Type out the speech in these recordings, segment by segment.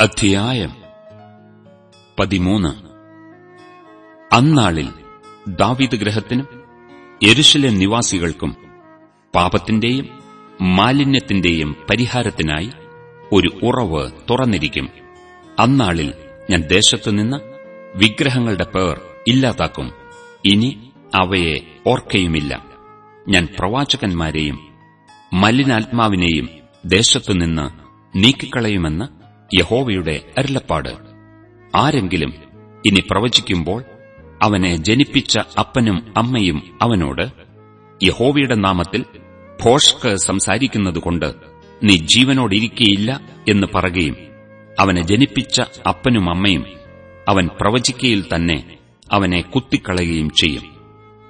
അധ്യായം പതിമൂന്ന്. അന്നാളിൽ ദാവിദ് ഗ്രഹത്തിനും എരുശിലെ നിവാസികൾക്കും പാപത്തിന്റെയും മാലിന്യത്തിന്റെയും പരിഹാരത്തിനായി ഒരു ഉറവ് തുറന്നിരിക്കും. അന്നാളിൽ ഞാൻ ദേശത്തുനിന്ന് വിഗ്രഹങ്ങളുടെ പേർ ഇല്ലാതാക്കും. ഇനി അവയെ ഓർക്കയുമില്ല. ഞാൻ പ്രവാചകന്മാരെയും മലിനാത്മാവിനെയും ദേശത്തുനിന്ന് നീക്കിക്കളയുമെന്ന് യഹോവയുടെ അരുളപ്പാട്. ആരെങ്കിലും ഇനി പ്രവചിക്കുമ്പോൾ അവനെ ജനിപ്പിച്ച അപ്പനും അമ്മയും അവനോട് യഹോവയുടെ നാമത്തിൽ ഭോഷ്ക്ക് സംസാരിക്കുന്നതുകൊണ്ട് നീ ജീവനോടിരിക്കയില്ല എന്ന് പറയുകയും അവനെ ജനിപ്പിച്ച അപ്പനും അമ്മയും അവൻ പ്രവചിക്കയിൽ തന്നെ അവനെ കുത്തിക്കളയുകയും ചെയ്യും.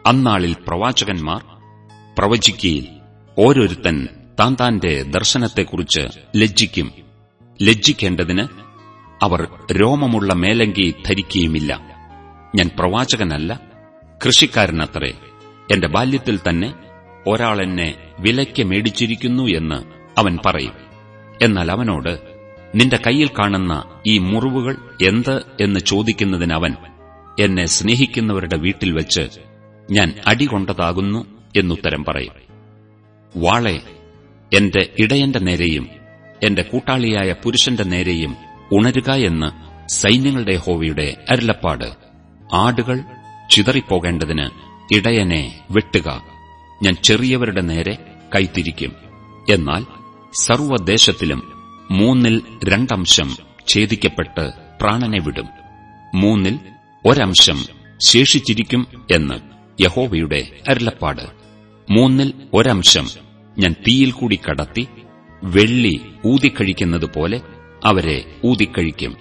അന്നാളിൽ പ്രവാചകന്മാർ പ്രവചിക്കയിൽ ഓരോരുത്തൻ താൻ താന്റെ ദർശനത്തെക്കുറിച്ച് ലജ്ജിക്കും. ലജ്ജിക്കേണ്ടതിന് അവർ രോമമുള്ള മേലങ്കി ധരിക്കുകയുമില്ല. ഞാൻ പ്രവാചകനല്ല കൃഷിക്കാരനത്രേ. എന്റെ ബാല്യത്തിൽ തന്നെ ഒരാളെന്നെ വിലയ്ക്ക് മേടിച്ചിരിക്കുന്നു എന്ന് അവൻ പറയും. എന്നാൽ അവനോട് നിന്റെ കയ്യിൽ കാണുന്ന ഈ മുറിവുകൾ എന്ത് എന്ന് ചോദിക്കുന്നതിന് അവൻ എന്നെ സ്നേഹിക്കുന്നവരുടെ വീട്ടിൽ വച്ച് ഞാൻ അടികൊണ്ടതാകുന്നു എന്നുത്തരം പറയും. വാളെ എന്റെ ഇടയന്റെ നേരെയും എന്റെ കൂട്ടാളിയായ പുരുഷന്റെ നേരെയും ഉണരുക എന്ന് സൈന്യങ്ങളുടെ ഹോവിയുടെ അരുളപ്പാട്. ആടുകൾ ചിതറിപ്പോകേണ്ടതിന് ഇടയനെ വെട്ടുക. ഞാൻ ചെറിയവരുടെ നേരെ കൈത്തിരിക്കും എന്നാൽ സർവദേശത്തിലും മൂന്നിൽ രണ്ടംശം ഛേദിക്കപ്പെട്ട് പ്രാണനെ വിടും. മൂന്നിൽ ഒരംശം ശേഷിച്ചിരിക്കും എന്ന് യഹോവയുടെ അരുളപ്പാട്. മൂന്നിൽ ഒരംശം ഞാൻ തീയിൽ കൂടി കടത്തി വെള്ളി ഊതിക്കഴിക്കുന്നതുപോലെ അവരെ ഊതിക്കഴിക്കും.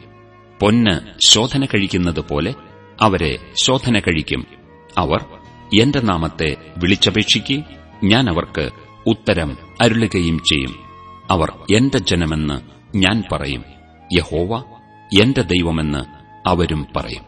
പൊന്ന് ശോധന കഴിക്കുന്നതുപോലെ അവരെ ശോധന കഴിക്കും. അവർ എന്റെ നാമത്തെ വിളിച്ചപേക്ഷിക്കുകയും ഞാൻ അവർക്ക് ഉത്തരം അരുളുകയും ചെയ്യും. അവർ എന്റെ ജനമെന്ന് ഞാൻ പറയും. യഹോവ എന്റെ ദൈവമെന്ന് അവരും പറയും.